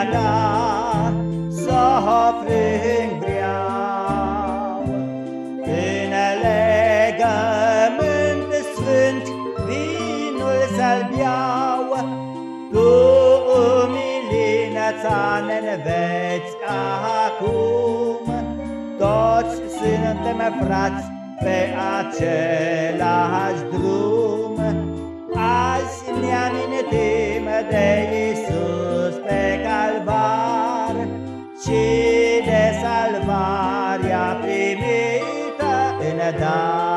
lumea ta să o vreau. În legământ sfânt vinul să-l beau, tu umilința ne veți acum. Toți suntem frați pe același drum. Salvarea primită în dar.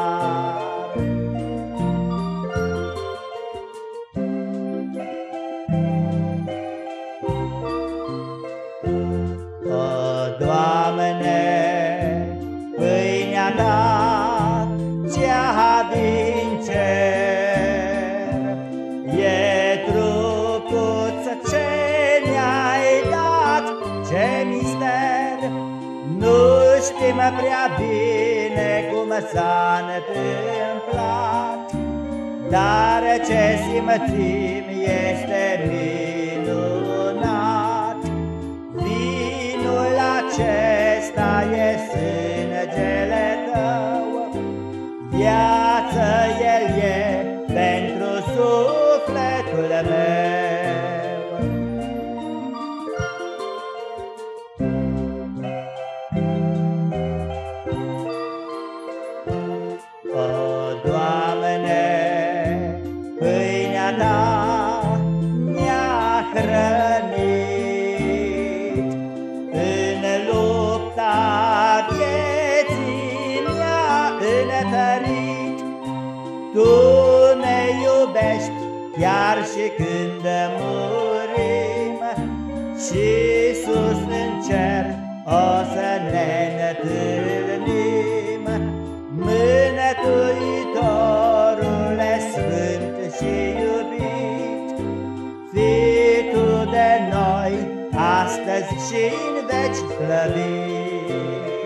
Știm prea bine cum s-a întâmplat, Dar ce simțim este minunat, Vinul acesta e sângele tău, Viață el e pentru sufletul meu. Pâinea Ta ne-a hrănit, În lupta vieții ne-a întărit. Tu ne iubești chiar și când murim, Și astăzi și în veci slăvit.